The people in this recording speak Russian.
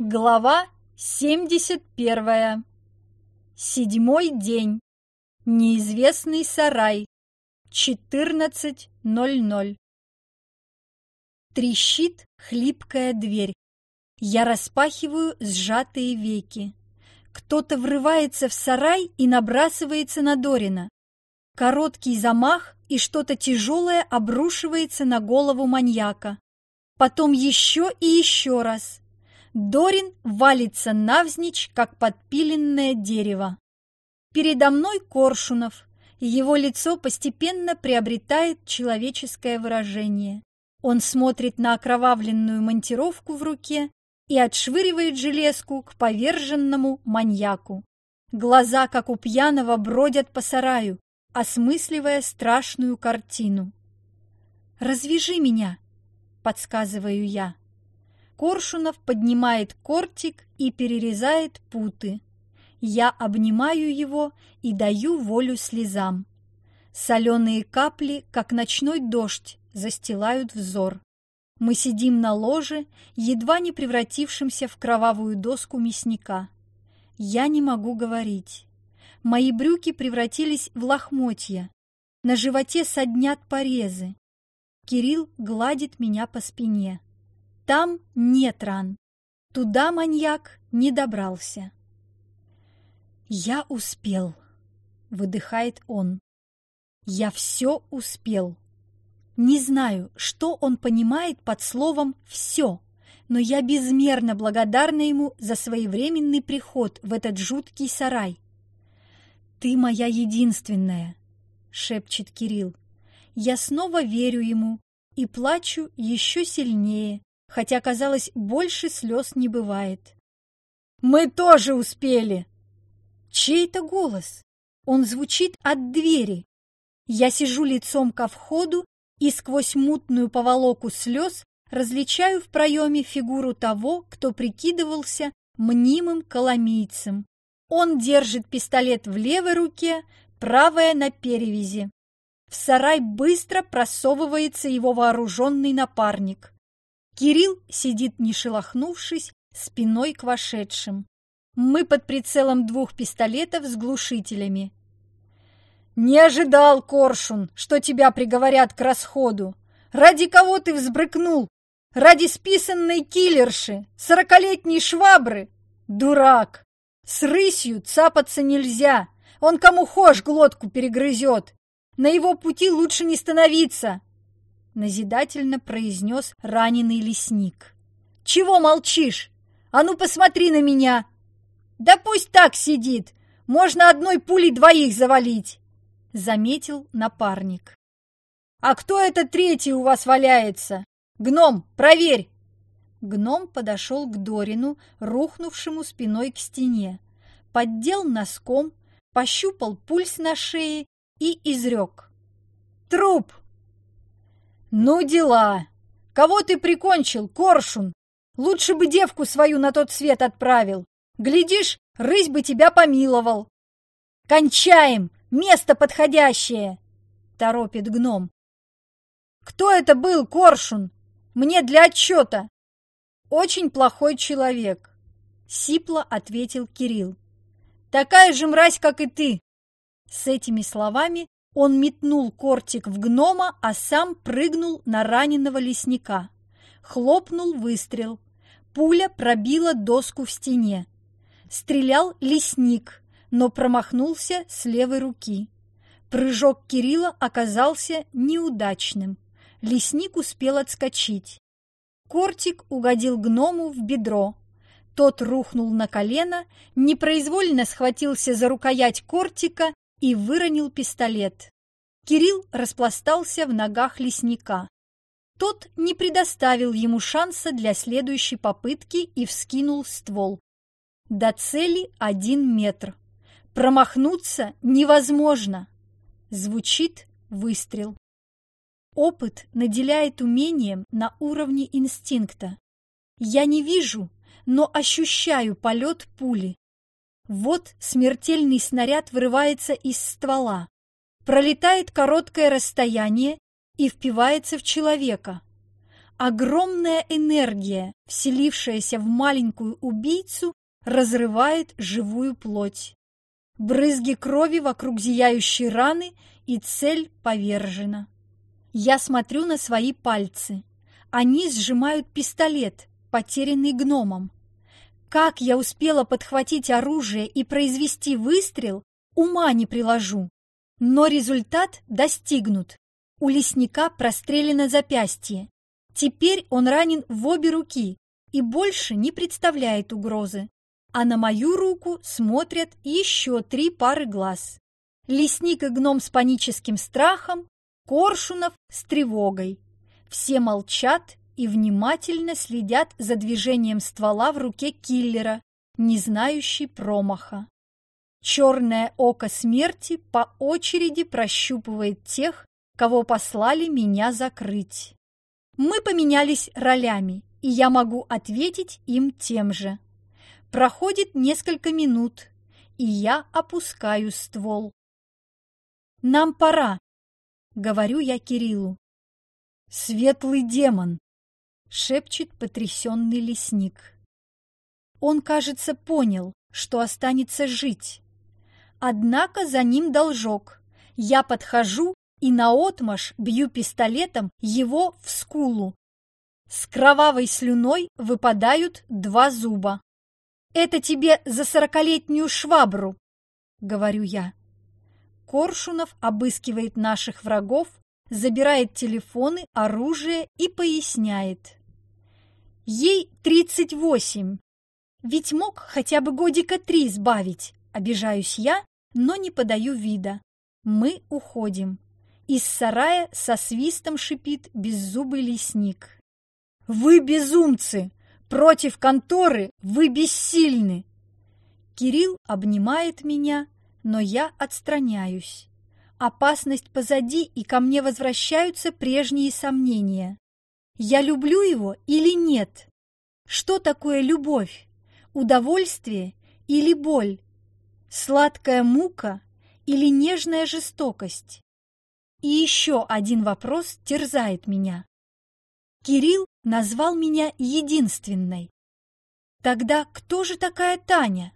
Глава 71. Седьмой день. Неизвестный сарай. 14.00. Трещит хлипкая дверь. Я распахиваю сжатые веки. Кто-то врывается в сарай и набрасывается на Дорина. Короткий замах, и что-то тяжелое обрушивается на голову маньяка. Потом еще и еще раз – Дорин валится навзничь, как подпиленное дерево. Передо мной Коршунов. Его лицо постепенно приобретает человеческое выражение. Он смотрит на окровавленную монтировку в руке и отшвыривает железку к поверженному маньяку. Глаза, как у пьяного, бродят по сараю, осмысливая страшную картину. «Развяжи меня!» — подсказываю я. Коршунов поднимает кортик и перерезает путы. Я обнимаю его и даю волю слезам. Соленые капли, как ночной дождь, застилают взор. Мы сидим на ложе, едва не превратившемся в кровавую доску мясника. Я не могу говорить. Мои брюки превратились в лохмотья. На животе соднят порезы. Кирилл гладит меня по спине. Там нет ран. Туда маньяк не добрался. «Я успел», — выдыхает он. «Я все успел». Не знаю, что он понимает под словом «все», но я безмерно благодарна ему за своевременный приход в этот жуткий сарай. «Ты моя единственная», — шепчет Кирилл. Я снова верю ему и плачу еще сильнее, хотя, казалось, больше слез не бывает. «Мы тоже успели!» Чей-то голос. Он звучит от двери. Я сижу лицом ко входу и сквозь мутную поволоку слез различаю в проеме фигуру того, кто прикидывался мнимым коломийцем. Он держит пистолет в левой руке, правая на перевязи. В сарай быстро просовывается его вооруженный напарник. Кирилл сидит не шелохнувшись, спиной к вошедшим. Мы под прицелом двух пистолетов с глушителями. «Не ожидал, Коршун, что тебя приговорят к расходу. Ради кого ты взбрыкнул? Ради списанной киллерши, сорокалетней швабры? Дурак! С рысью цапаться нельзя, он кому хошь глотку перегрызет. На его пути лучше не становиться, назидательно произнес раненый лесник. «Чего молчишь? А ну посмотри на меня!» «Да пусть так сидит! Можно одной пулей двоих завалить!» Заметил напарник. «А кто это третий у вас валяется? Гном, проверь!» Гном подошел к Дорину, рухнувшему спиной к стене, поддел носком, пощупал пульс на шее и изрек. «Труп!» «Ну дела! Кого ты прикончил, коршун? Лучше бы девку свою на тот свет отправил. Глядишь, рысь бы тебя помиловал!» «Кончаем! Место подходящее!» — торопит гном. «Кто это был, коршун? Мне для отчета!» «Очень плохой человек», — сипло ответил Кирилл. «Такая же мразь, как и ты!» С этими словами он метнул кортик в гнома, а сам прыгнул на раненого лесника. Хлопнул выстрел. Пуля пробила доску в стене. Стрелял лесник, но промахнулся с левой руки. Прыжок Кирилла оказался неудачным. Лесник успел отскочить. Кортик угодил гному в бедро. Тот рухнул на колено, непроизвольно схватился за рукоять кортика и выронил пистолет. Кирилл распластался в ногах лесника. Тот не предоставил ему шанса для следующей попытки и вскинул ствол. До цели один метр. Промахнуться невозможно. Звучит выстрел. Опыт наделяет умением на уровне инстинкта. Я не вижу, но ощущаю полет пули. Вот смертельный снаряд вырывается из ствола, пролетает короткое расстояние и впивается в человека. Огромная энергия, вселившаяся в маленькую убийцу, разрывает живую плоть. Брызги крови вокруг зияющей раны, и цель повержена. Я смотрю на свои пальцы. Они сжимают пистолет, потерянный гномом. Как я успела подхватить оружие и произвести выстрел, ума не приложу. Но результат достигнут. У лесника прострелено запястье. Теперь он ранен в обе руки и больше не представляет угрозы. А на мою руку смотрят еще три пары глаз. Лесник и гном с паническим страхом, Коршунов с тревогой. Все молчат и внимательно следят за движением ствола в руке киллера, не знающий промаха. Черное око смерти по очереди прощупывает тех, кого послали меня закрыть. Мы поменялись ролями, и я могу ответить им тем же. Проходит несколько минут, и я опускаю ствол. «Нам пора», — говорю я Кириллу. «Светлый демон», — шепчет потрясенный лесник. Он, кажется, понял, что останется жить. Однако за ним должок. Я подхожу и наотмашь бью пистолетом его в скулу. С кровавой слюной выпадают два зуба. «Это тебе за сорокалетнюю швабру!» — говорю я. Коршунов обыскивает наших врагов, забирает телефоны, оружие и поясняет. Ей тридцать восемь. Ведь мог хотя бы годика три сбавить. Обижаюсь я, но не подаю вида. Мы уходим. Из сарая со свистом шипит беззубый лесник. «Вы безумцы! Против конторы вы бессильны!» Кирилл обнимает меня, но я отстраняюсь. Опасность позади, и ко мне возвращаются прежние сомнения. Я люблю его или нет? Что такое любовь? Удовольствие или боль? Сладкая мука или нежная жестокость? И еще один вопрос терзает меня. Кирилл назвал меня единственной. Тогда кто же такая Таня?